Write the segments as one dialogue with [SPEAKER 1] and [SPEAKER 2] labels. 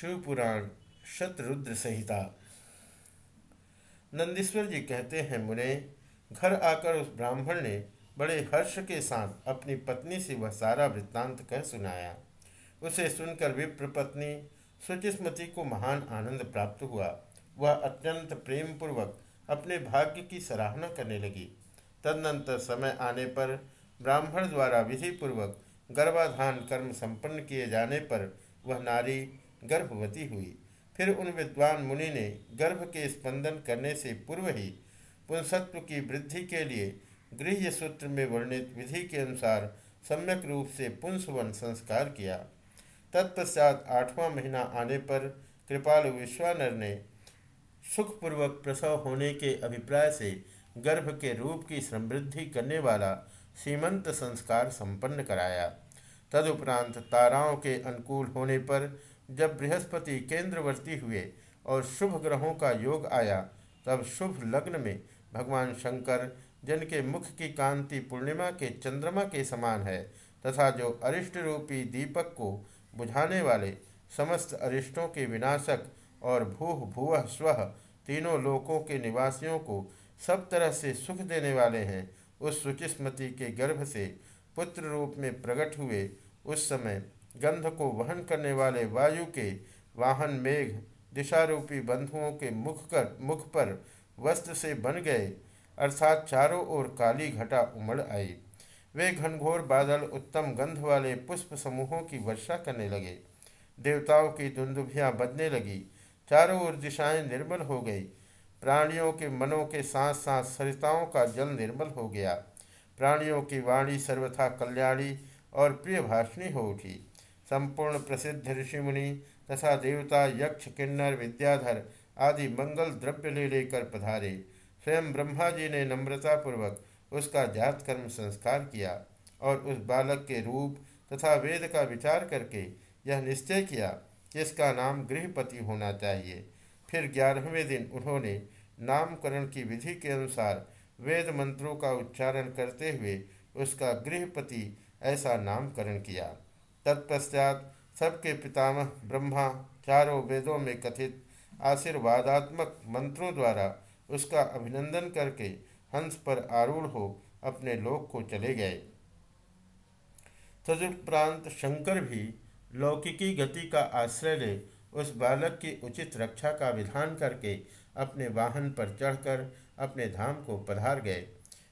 [SPEAKER 1] शिवपुराण, शतरुद्र संहिता। नंदीश्वर जी कहते हैं, मुने, घर आकर उस ब्राह्मण ने बड़े हर्ष के साथ अपनी पत्नी से वह सारा वृत्तांत कह सुनाया। उसे सुनकर विप्र पत्नी सुचिस्मति को महान आनंद प्राप्त हुआ। वह अत्यंत प्रेम पूर्वक अपने भाग्य की सराहना करने लगी। तदनंतर समय आने पर ब्राह्मण द्वारा विधिपूर्वक गर्भाधान कर्म संपन्न किए जाने पर वह नारी गर्भवती हुई। फिर उन विद्वान मुनि ने गर्भ के स्पंदन करने से पूर्व ही पुंसत्व की वृद्धि के लिए गृह सूत्र में वर्णित विधि के अनुसार सम्यक रूप से पुंसवन संस्कार किया। तत्पश्चात आठवां महीना आने पर कृपालु विश्वानर ने सुखपूर्वक प्रसव होने के अभिप्राय से गर्भ के रूप की समृद्धि करने वाला सीमंत संस्कार संपन्न कराया। तदुपरांत ताराओं के अनुकूल होने पर जब बृहस्पति केंद्रवर्ती हुए और शुभ ग्रहों का योग आया, तब शुभ लग्न में भगवान शंकर, जिनके मुख की कांति पूर्णिमा के चंद्रमा के समान है, तथा जो अरिष्ट रूपी दीपक को बुझाने वाले समस्त अरिष्टों के विनाशक और भूह भुव स्व तीनों लोकों के निवासियों को सब तरह से सुख देने वाले हैं, उस सुचिस्मति के गर्भ से पुत्र रूप में प्रकट हुए उस समय गंध को वहन करने वाले वायु के वाहन मेघ दिशारूपी बंधुओं के मुख कर, मुख पर वस्त्र से बन गए, अर्थात चारों ओर काली घटा उमड़ आई। वे घनघोर बादल उत्तम गंध वाले पुष्प समूहों की वर्षा करने लगे। देवताओं की दुंदुभियाँ बजने लगी। चारों ओर दिशाएँ निर्मल हो गई। प्राणियों के मनों के साथ साथ सरिताओं का जल निर्मल हो गया। प्राणियों की वाणी सर्वथा कल्याणी और प्रिय भाषणी हो उठी। संपूर्ण प्रसिद्ध ऋषि मुनि तथा देवता यक्ष, किन्नर, विद्याधर आदि मंगल द्रव्य ले लेकर पधारे। स्वयं ब्रह्मा जी ने नम्रतापूर्वक उसका जात कर्म संस्कार किया और उस बालक के रूप तथा वेद का विचार करके यह निश्चय किया कि इसका नाम गृहपति होना चाहिए। फिर ग्यारहवें दिन उन्होंने नामकरण की विधि के अनुसार वेद मंत्रों का उच्चारण करते हुए उसका गृहपति ऐसा नामकरण किया। तत्पश्चात सबके पितामह ब्रह्मा चारों वेदों में कथित आशीर्वादात्मक मंत्रों द्वारा उसका अभिनंदन करके हंस पर आरूढ़ हो अपने लोक को चले गए। तदुपरांत शंकर भी लौकिकी गति का आश्रय ले उस बालक की उचित रक्षा का विधान करके अपने वाहन पर चढ़कर अपने धाम को पधार गए।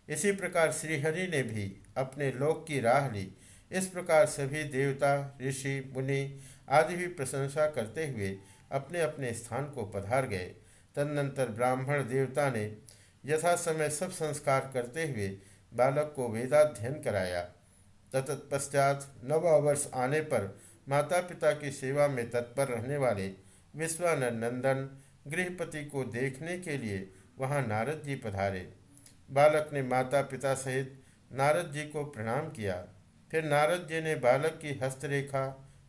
[SPEAKER 1] इसी प्रकार श्रीहरि ने भी अपने लोक की राह ली इस प्रकार सभी देवता, ऋषि, मुनि आदि भी प्रशंसा करते हुए अपने अपने स्थान को पधार गए। तदनंतर ब्राह्मण देवता ने यथा समय सब संस्कार करते हुए बालक को वेदाध्ययन कराया। तत्पश्चात नववर्ष आने पर माता पिता की सेवा में तत्पर रहने वाले विश्वानंद नंदन गृहपति को देखने के लिए वहाँ नारद जी पधारे। बालक ने माता पिता सहित नारद जी को प्रणाम किया। फिर नारद जी ने बालक की हस्तरेखा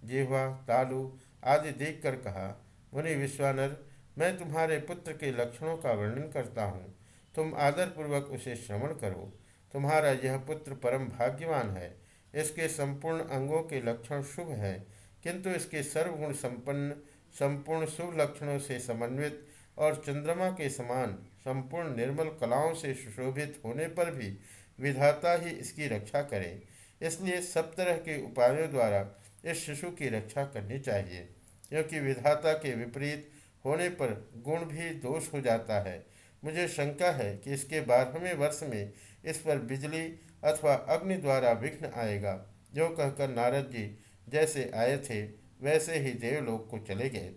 [SPEAKER 1] जेहवा तालु आदि देखकर कहा, मुनि विश्वानर, मैं तुम्हारे पुत्र के लक्षणों का वर्णन करता हूँ। तुम आदरपूर्वक उसे श्रवण करो। तुम्हारा यह पुत्र परम भाग्यवान है। इसके संपूर्ण अंगों के लक्षण शुभ हैं, किंतु इसके सर्वगुण संपन्न, संपूर्ण शुभ लक्षणों से समन्वित और चंद्रमा के समान संपूर्ण निर्मल कलाओं से सुशोभित होने पर भी विधाता ही इसकी रक्षा करे। इसलिए सब तरह के उपायों द्वारा इस शिशु की रक्षा करनी चाहिए, क्योंकि विधाता के विपरीत होने पर गुण भी दोष हो जाता है। मुझे शंका है कि इसके बारहवें वर्ष में इस पर बिजली अथवा अग्नि द्वारा विघ्न आएगा। जो कहकर नारद जी जैसे आए थे, वैसे ही देवलोक को चले गए।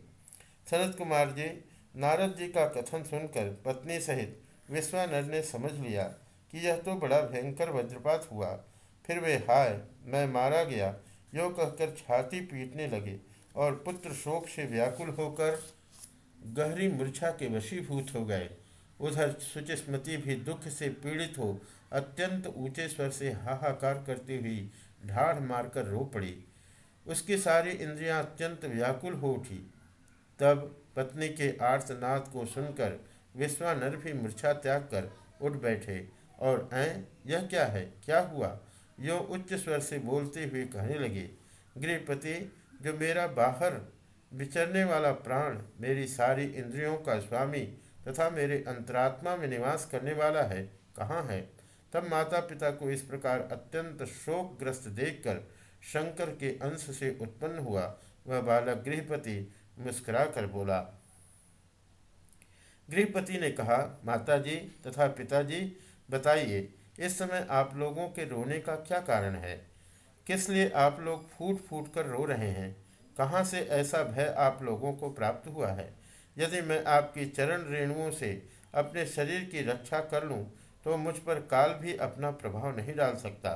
[SPEAKER 1] सनत कुमार जी, नारद जी का कथन सुनकर पत्नी सहित विश्वानर ने समझ लिया कि यह तो बड़ा भयंकर वज्रपात हुआ। फिर वे, हाय, मैं मारा गया। यो कहकर छाती पीटने लगे और पुत्र शोक से व्याकुल होकर गहरी मूर्छा के वशीभूत हो गए। उधर सुचिस्मृति भी दुख से पीड़ित हो, अत्यंत ऊँचे स्वर से हाहाकार करती हुई ढाढ़ मारकर रो पड़ी। उसकी सारी इंद्रियाँ अत्यंत व्याकुल हो उठी। तब पत्नी के आर्तनाद को सुनकर विश्वानर भी मूर्छा त्याग कर उठ बैठे और, ऐ, यह क्या है? क्या हुआ? यो उच्च स्वर से बोलते हुए कहने लगे, गृहपति, जो मेरा बाहर विचरने वाला प्राण मेरी सारी इंद्रियों का स्वामी तथा मेरे अंतरात्मा में निवास करने वाला है, कहाँ है? तब माता पिता को इस प्रकार अत्यंत शोकग्रस्त देखकर शंकर के अंश से उत्पन्न हुआ। वह बालक गृहपति मुस्कुरा कर बोला, गृहपति ने कहा माता जी तथा पिताजी, बताइए इस समय आप लोगों के रोने का क्या कारण है? किस लिए आप लोग फूट फूट कर रो रहे हैं? कहाँ से ऐसा भय आप लोगों को प्राप्त हुआ है? यदि मैं आपकी चरण रेणुओं से अपने शरीर की रक्षा कर लूँ तो मुझ पर काल भी अपना प्रभाव नहीं डाल सकता।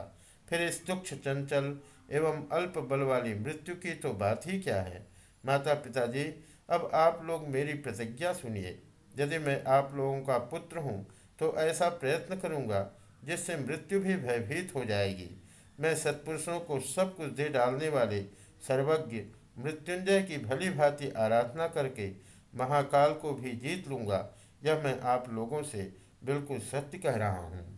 [SPEAKER 1] फिर इस दुख चंचल एवं अल्प बल वाली मृत्यु की तो बात ही क्या है? माता पिताजी अब आप लोग मेरी प्रतिज्ञा सुनिए। यदि मैं आप लोगों का पुत्र हूँ तो ऐसा प्रयत्न करूँगा जिससे मृत्यु भी भयभीत हो जाएगी। मैं सत्पुरुषों को सब कुछ दे डालने वाले सर्वज्ञ मृत्युंजय की भली भांति आराधना करके महाकाल को भी जीत लूँगा, यह मैं आप लोगों से बिल्कुल सत्य कह रहा हूँ।